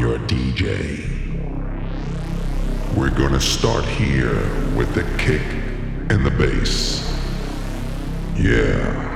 your DJ. We're gonna start here with the kick and the bass. Yeah.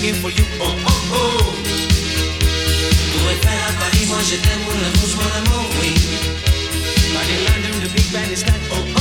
here for you. Oh, oh, oh. Tu es prêt à Paris, moi je t'aime, mon amour, mon amour, oui. Paris, London, the big band is like, oh, oh.